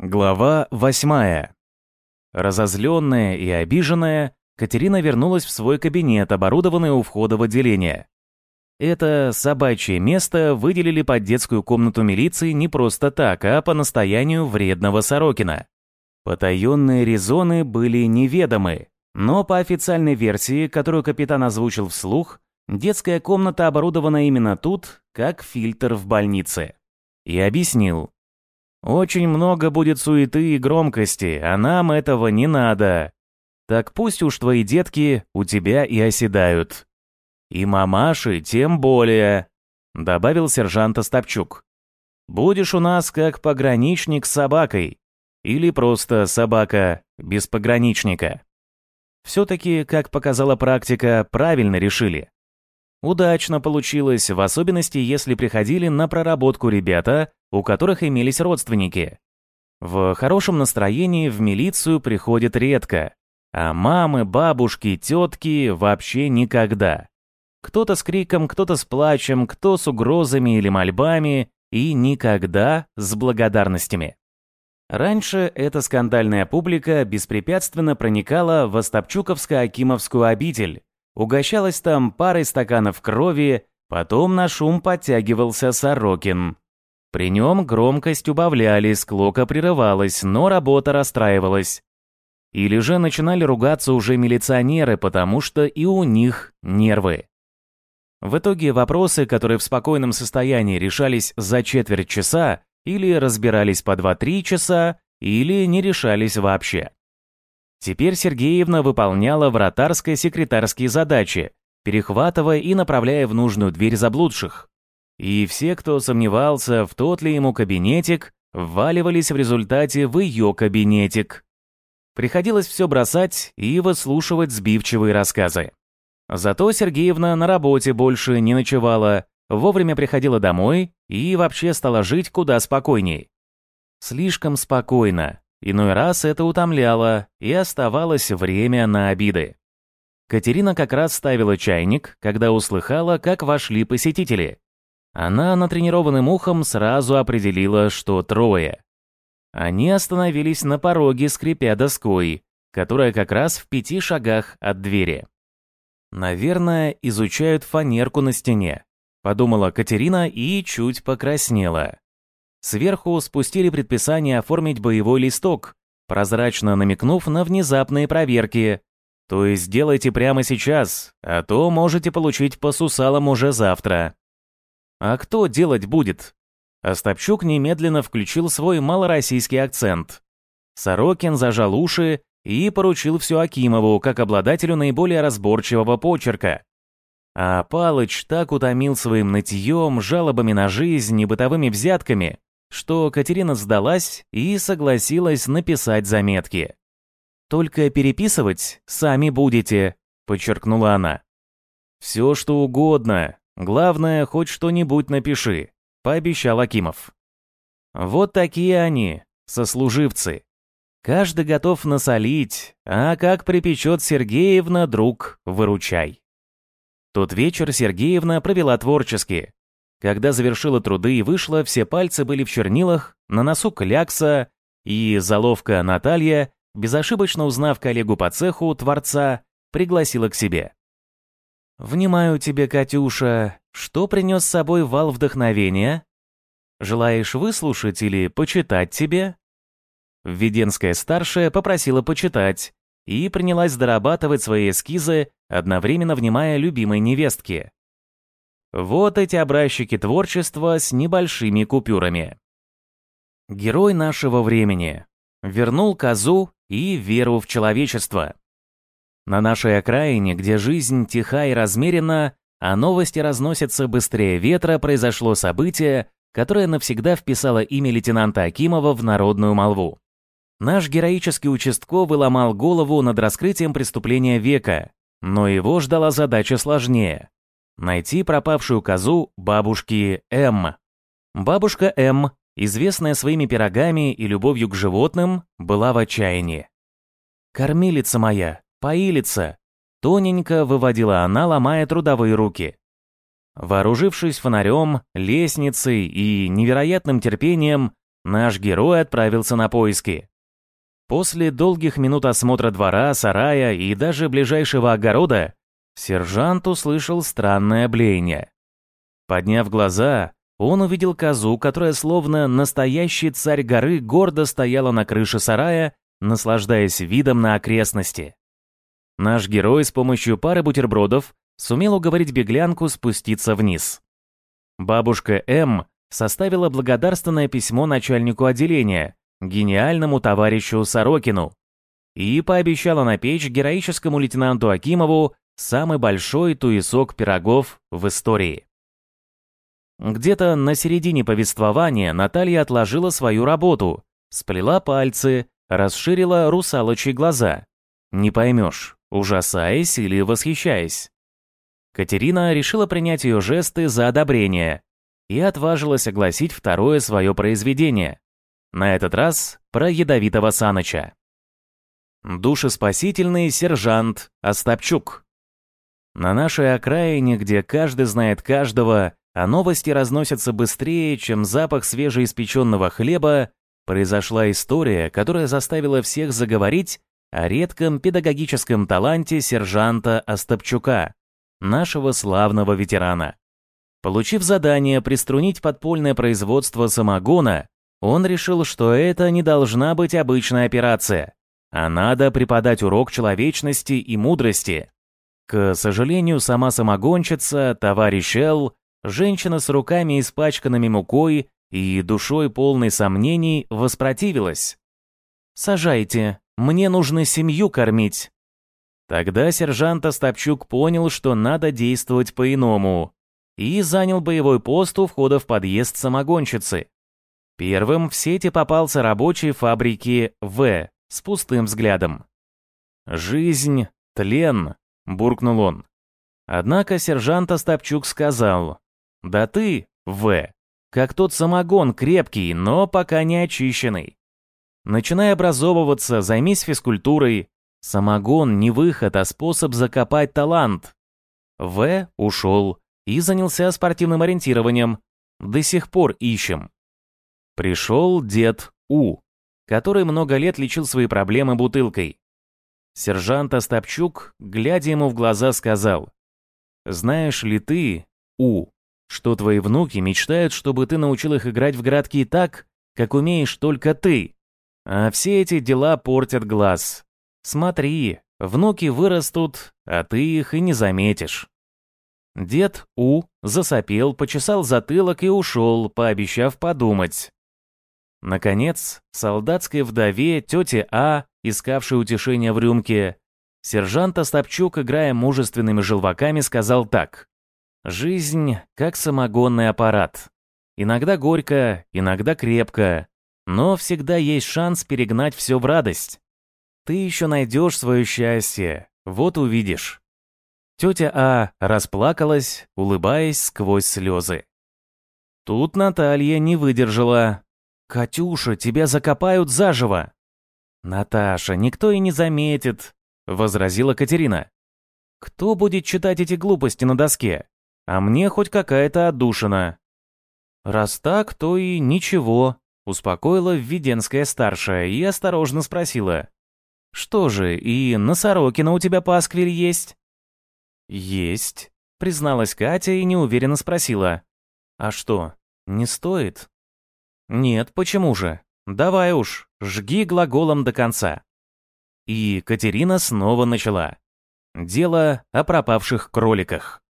Глава восьмая. Разозленная и обиженная, Катерина вернулась в свой кабинет, оборудованный у входа в отделение. Это собачье место выделили под детскую комнату милиции не просто так, а по настоянию вредного Сорокина. Потаенные резоны были неведомы, но по официальной версии, которую капитан озвучил вслух, детская комната оборудована именно тут, как фильтр в больнице. И объяснил, очень много будет суеты и громкости, а нам этого не надо. Так пусть уж твои детки у тебя и оседают. И мамаши тем более, добавил сержант Остапчук. Будешь у нас как пограничник с собакой. Или просто собака без пограничника. Все-таки, как показала практика, правильно решили. Удачно получилось, в особенности, если приходили на проработку ребята, у которых имелись родственники. В хорошем настроении в милицию приходят редко, а мамы, бабушки, тетки вообще никогда. Кто-то с криком, кто-то с плачем, кто с угрозами или мольбами, и никогда с благодарностями. Раньше эта скандальная публика беспрепятственно проникала в Остапчуковско-Акимовскую обитель, угощалась там парой стаканов крови, потом на шум подтягивался Сорокин. При нем громкость убавляли, склока прерывалась, но работа расстраивалась. Или же начинали ругаться уже милиционеры, потому что и у них нервы. В итоге вопросы, которые в спокойном состоянии решались за четверть часа, или разбирались по 2-3 часа, или не решались вообще. Теперь Сергеевна выполняла вратарско-секретарские задачи, перехватывая и направляя в нужную дверь заблудших. И все, кто сомневался, в тот ли ему кабинетик, вваливались в результате в ее кабинетик. Приходилось все бросать и выслушивать сбивчивые рассказы. Зато Сергеевна на работе больше не ночевала, вовремя приходила домой и вообще стала жить куда спокойней. Слишком спокойно, Иной раз это утомляло, и оставалось время на обиды. Катерина как раз ставила чайник, когда услыхала, как вошли посетители. Она натренированным ухом сразу определила, что трое. Они остановились на пороге, скрипя доской, которая как раз в пяти шагах от двери. «Наверное, изучают фанерку на стене», — подумала Катерина и чуть покраснела. Сверху спустили предписание оформить боевой листок, прозрачно намекнув на внезапные проверки. То есть делайте прямо сейчас, а то можете получить по сусалам уже завтра. А кто делать будет? Остапчук немедленно включил свой малороссийский акцент. Сорокин зажал уши и поручил все Акимову, как обладателю наиболее разборчивого почерка. А Палыч так утомил своим нытьем, жалобами на жизнь и бытовыми взятками, что Катерина сдалась и согласилась написать заметки. «Только переписывать сами будете», — подчеркнула она. «Все, что угодно. Главное, хоть что-нибудь напиши», — пообещал Акимов. Вот такие они, сослуживцы. Каждый готов насолить, а как припечет Сергеевна, друг, выручай. Тот вечер Сергеевна провела творчески, когда завершила труды и вышла, все пальцы были в чернилах, на носу клякса, и заловка Наталья, безошибочно узнав коллегу по цеху, творца, пригласила к себе. «Внимаю тебе, Катюша, что принес с собой вал вдохновения? Желаешь выслушать или почитать тебе?» Введенская старшая попросила почитать и принялась дорабатывать свои эскизы, одновременно внимая любимой невестке. Вот эти образчики творчества с небольшими купюрами. Герой нашего времени. Вернул козу и веру в человечество. На нашей окраине, где жизнь тиха и размерена, а новости разносятся быстрее ветра, произошло событие, которое навсегда вписало имя лейтенанта Акимова в народную молву. Наш героический участковый ломал голову над раскрытием преступления века, но его ждала задача сложнее найти пропавшую козу бабушки М. Бабушка М, известная своими пирогами и любовью к животным, была в отчаянии. «Кормилица моя, поилица!» Тоненько выводила она, ломая трудовые руки. Вооружившись фонарем, лестницей и невероятным терпением, наш герой отправился на поиски. После долгих минут осмотра двора, сарая и даже ближайшего огорода, сержант услышал странное блеяние. Подняв глаза, он увидел козу, которая словно настоящий царь горы гордо стояла на крыше сарая, наслаждаясь видом на окрестности. Наш герой с помощью пары бутербродов сумел уговорить беглянку спуститься вниз. Бабушка М составила благодарственное письмо начальнику отделения, гениальному товарищу Сорокину, и пообещала напечь героическому лейтенанту Акимову самый большой туесок пирогов в истории. Где-то на середине повествования Наталья отложила свою работу, сплела пальцы, расширила русалочьи глаза. Не поймешь, ужасаясь или восхищаясь. Катерина решила принять ее жесты за одобрение и отважилась огласить второе свое произведение. На этот раз про ядовитого Саныча. Душеспасительный сержант Остапчук. На нашей окраине, где каждый знает каждого, а новости разносятся быстрее, чем запах свежеиспеченного хлеба, произошла история, которая заставила всех заговорить о редком педагогическом таланте сержанта Остапчука, нашего славного ветерана. Получив задание приструнить подпольное производство самогона, он решил, что это не должна быть обычная операция, а надо преподать урок человечности и мудрости. К сожалению, сама самогонщица, товарищ Эл, женщина с руками испачканными мукой и душой полной сомнений, воспротивилась. «Сажайте, мне нужно семью кормить». Тогда сержант Остапчук понял, что надо действовать по-иному, и занял боевой пост у входа в подъезд самогонщицы. Первым в сети попался рабочий фабрики В с пустым взглядом. «Жизнь, тлен», — буркнул он. Однако сержант Остапчук сказал, «Да ты, В, как тот самогон крепкий, но пока не очищенный. Начинай образовываться, займись физкультурой. Самогон не выход, а способ закопать талант». В ушел и занялся спортивным ориентированием. До сих пор ищем. Пришел дед У, который много лет лечил свои проблемы бутылкой. Сержант Остапчук, глядя ему в глаза, сказал, «Знаешь ли ты, У, что твои внуки мечтают, чтобы ты научил их играть в городки так, как умеешь только ты? А все эти дела портят глаз. Смотри, внуки вырастут, а ты их и не заметишь». Дед У засопел, почесал затылок и ушел, пообещав подумать. Наконец, солдатской вдове, тете А, искавшей утешения в рюмке, сержант Остапчук, играя мужественными желваками, сказал так. «Жизнь как самогонный аппарат. Иногда горько, иногда крепко, но всегда есть шанс перегнать все в радость. Ты еще найдешь свое счастье, вот увидишь». Тетя А расплакалась, улыбаясь сквозь слезы. Тут Наталья не выдержала, «Катюша, тебя закопают заживо!» «Наташа, никто и не заметит», — возразила Катерина. «Кто будет читать эти глупости на доске? А мне хоть какая-то отдушина». «Раз так, то и ничего», — успокоила Введенская старшая и осторожно спросила. «Что же, и на Сорокина у тебя пасквиль есть?» «Есть», — призналась Катя и неуверенно спросила. «А что, не стоит?» «Нет, почему же? Давай уж, жги глаголом до конца». И Катерина снова начала. Дело о пропавших кроликах.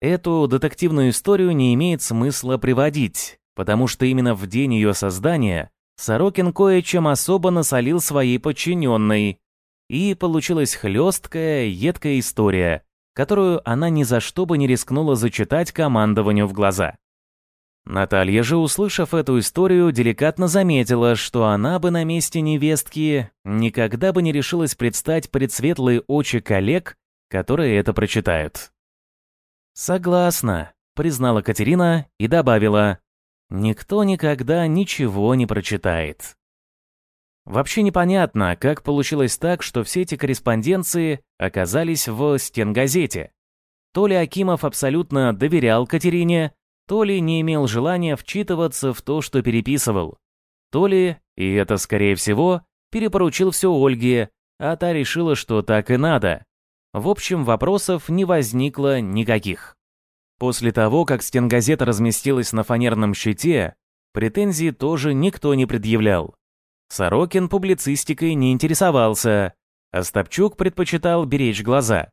Эту детективную историю не имеет смысла приводить, потому что именно в день ее создания Сорокин кое-чем особо насолил своей подчиненной, и получилась хлесткая, едкая история, которую она ни за что бы не рискнула зачитать командованию в глаза. Наталья же, услышав эту историю, деликатно заметила, что она бы на месте невестки никогда бы не решилась предстать пред светлые очи коллег, которые это прочитают. «Согласна», — признала Катерина и добавила, «никто никогда ничего не прочитает». Вообще непонятно, как получилось так, что все эти корреспонденции оказались в стенгазете. То ли Акимов абсолютно доверял Катерине, то ли не имел желания вчитываться в то, что переписывал. столе, и это, скорее всего, перепоручил все Ольге, а та решила, что так и надо. В общем, вопросов не возникло никаких. После того, как стенгазета разместилась на фанерном щите, претензий тоже никто не предъявлял. Сорокин публицистикой не интересовался, а Стопчук предпочитал беречь глаза.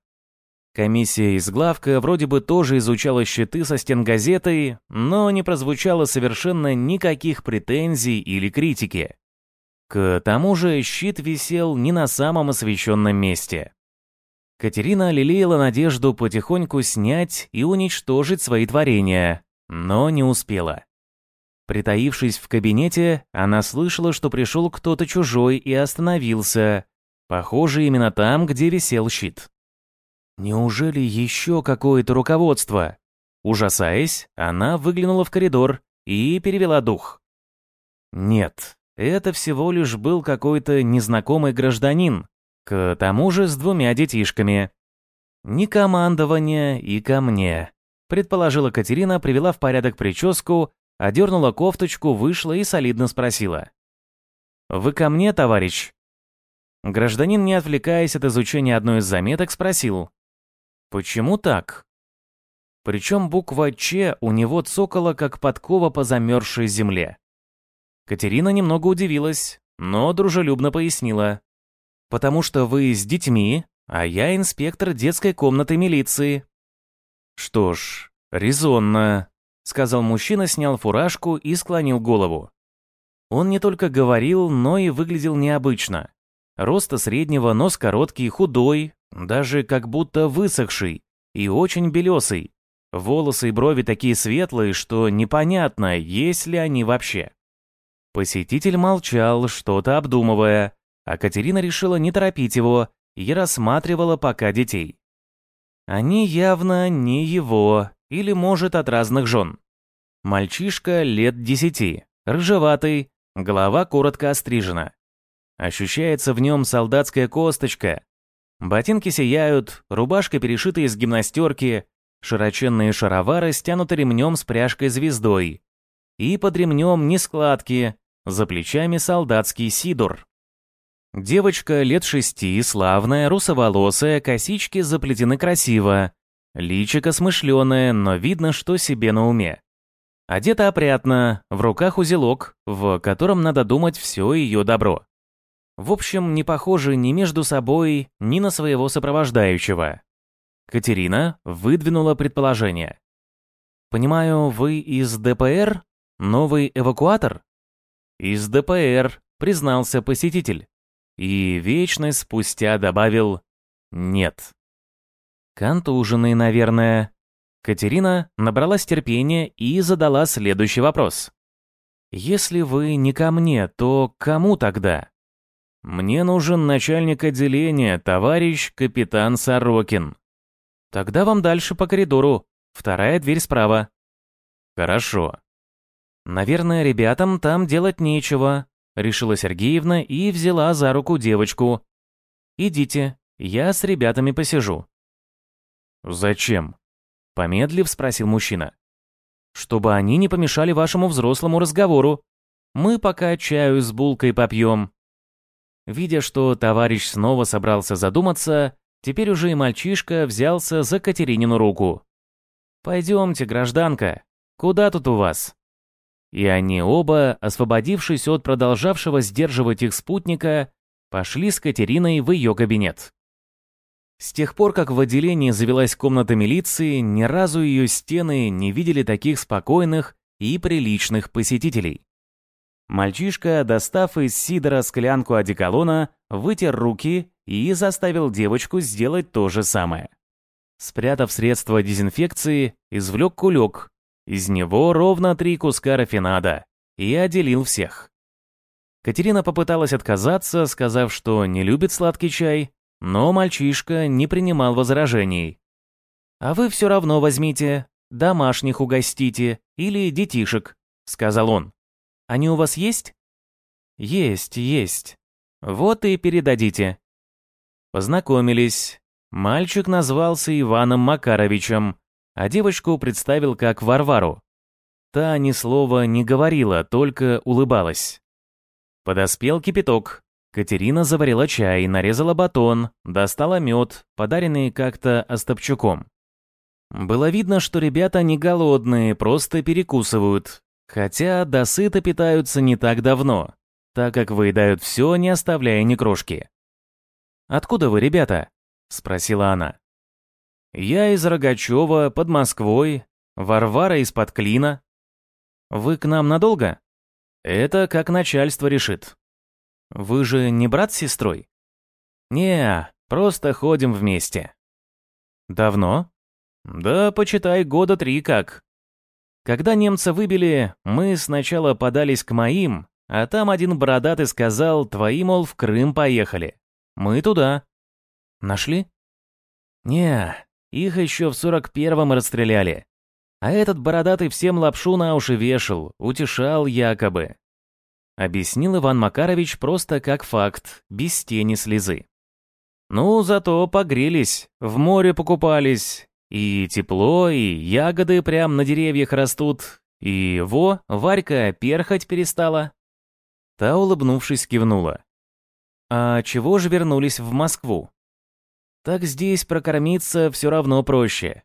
Комиссия из главка вроде бы тоже изучала щиты со стенгазетой, но не прозвучало совершенно никаких претензий или критики. К тому же щит висел не на самом освещенном месте. Катерина лелеяла надежду потихоньку снять и уничтожить свои творения, но не успела. Притаившись в кабинете, она слышала, что пришел кто-то чужой и остановился, похоже, именно там, где висел щит. Неужели еще какое-то руководство? Ужасаясь, она выглянула в коридор и перевела дух. Нет, это всего лишь был какой-то незнакомый гражданин, к тому же с двумя детишками. Не командование и ко мне, предположила Катерина, привела в порядок прическу, одернула кофточку, вышла и солидно спросила. «Вы ко мне, товарищ?» Гражданин, не отвлекаясь от изучения одной из заметок, спросил. «Почему так?» Причем буква «Ч» у него цокала, как подкова по замерзшей земле. Катерина немного удивилась, но дружелюбно пояснила. «Потому что вы с детьми, а я инспектор детской комнаты милиции». «Что ж, резонно», — сказал мужчина, снял фуражку и склонил голову. Он не только говорил, но и выглядел необычно. Роста среднего, нос короткий, худой, даже как будто высохший и очень белесый. Волосы и брови такие светлые, что непонятно, есть ли они вообще. Посетитель молчал, что-то обдумывая, а Катерина решила не торопить его и рассматривала пока детей. Они явно не его, или, может, от разных жен. Мальчишка лет десяти, рыжеватый, голова коротко острижена. Ощущается в нем солдатская косточка. Ботинки сияют, рубашка перешита из гимнастерки, широченные шаровары стянуты ремнем с пряжкой-звездой. И под ремнем не складки, за плечами солдатский сидор. Девочка лет шести, славная, русоволосая, косички заплетены красиво. Личико смышленое, но видно, что себе на уме. Одета опрятно, в руках узелок, в котором надо думать все ее добро. В общем, не похожи ни между собой, ни на своего сопровождающего. Катерина выдвинула предположение. «Понимаю, вы из ДПР? Новый эвакуатор?» «Из ДПР», — признался посетитель. И вечность спустя добавил «нет». Контуженный, наверное. Катерина набралась терпения и задала следующий вопрос. «Если вы не ко мне, то кому тогда?» «Мне нужен начальник отделения, товарищ капитан Сорокин». «Тогда вам дальше по коридору. Вторая дверь справа». «Хорошо». «Наверное, ребятам там делать нечего», — решила Сергеевна и взяла за руку девочку. «Идите, я с ребятами посижу». «Зачем?» — помедлив спросил мужчина. «Чтобы они не помешали вашему взрослому разговору. Мы пока чаю с булкой попьем». Видя, что товарищ снова собрался задуматься, теперь уже и мальчишка взялся за Катеринину руку. «Пойдемте, гражданка, куда тут у вас?» И они оба, освободившись от продолжавшего сдерживать их спутника, пошли с Катериной в ее кабинет. С тех пор, как в отделении завелась комната милиции, ни разу ее стены не видели таких спокойных и приличных посетителей. Мальчишка, достав из сидора склянку одеколона, вытер руки и заставил девочку сделать то же самое. Спрятав средство дезинфекции, извлек кулек из него ровно три куска рафинада и отделил всех. Катерина попыталась отказаться, сказав, что не любит сладкий чай, но мальчишка не принимал возражений. «А вы все равно возьмите, домашних угостите или детишек», — сказал он. «Они у вас есть?» «Есть, есть. Вот и передадите». Познакомились. Мальчик назвался Иваном Макаровичем, а девочку представил как Варвару. Та ни слова не говорила, только улыбалась. Подоспел кипяток. Катерина заварила чай, нарезала батон, достала мед, подаренный как-то Остапчуком. Было видно, что ребята не голодные, просто перекусывают. Хотя досыта питаются не так давно, так как выедают все, не оставляя ни крошки. «Откуда вы, ребята?» — спросила она. «Я из Рогачева, под Москвой, Варвара из-под Клина. Вы к нам надолго?» «Это как начальство решит». «Вы же не брат с сестрой?» «Не, просто ходим вместе». «Давно?» «Да, почитай, года три как». Когда немца выбили, мы сначала подались к моим, а там один бородатый сказал, твои, мол, в Крым поехали. Мы туда. Нашли? Не, их еще в сорок первом расстреляли. А этот бородатый всем лапшу на уши вешал, утешал якобы. Объяснил Иван Макарович просто как факт, без тени слезы. Ну, зато погрелись, в море покупались, и тепло, и ягоды прям на деревьях растут. И во, Варька перхоть перестала. Та, улыбнувшись, кивнула. А чего же вернулись в Москву? Так здесь прокормиться все равно проще.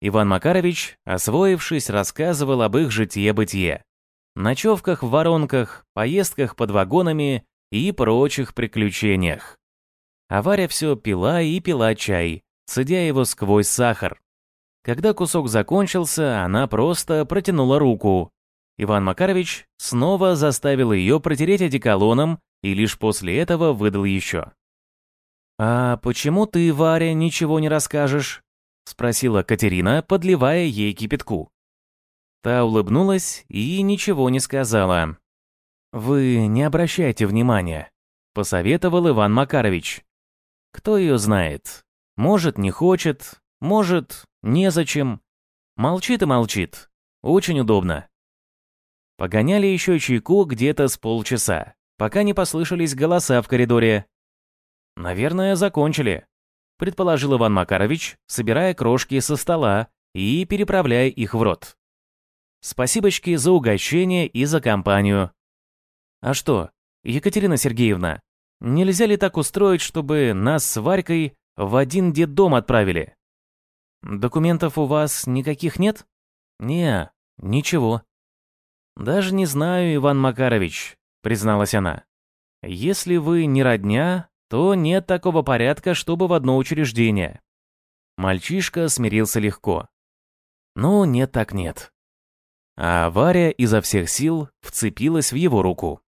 Иван Макарович, освоившись, рассказывал об их житье-бытие. Ночевках в воронках, поездках под вагонами и прочих приключениях. А Варя все пила и пила чай, цедя его сквозь сахар. Когда кусок закончился, она просто протянула руку. Иван Макарович снова заставил ее протереть одеколоном и лишь после этого выдал еще. «А почему ты, Варя, ничего не расскажешь?» — спросила Катерина, подливая ей кипятку. Та улыбнулась и ничего не сказала. «Вы не обращайте внимания», — посоветовал Иван Макарович. «Кто ее знает? Может, не хочет, может, незачем. Молчит и молчит. Очень удобно. Погоняли еще чайку где-то с полчаса, пока не послышались голоса в коридоре. «Наверное, закончили», — предположил Иван Макарович, собирая крошки со стола и переправляя их в рот. «Спасибочки за угощение и за компанию». «А что, Екатерина Сергеевна, нельзя ли так устроить, чтобы нас с Варькой в один детдом отправили. Документов у вас никаких нет? Не, ничего. Даже не знаю, Иван Макарович, призналась она. Если вы не родня, то нет такого порядка, чтобы в одно учреждение. Мальчишка смирился легко. Ну, нет так нет. А Варя изо всех сил вцепилась в его руку.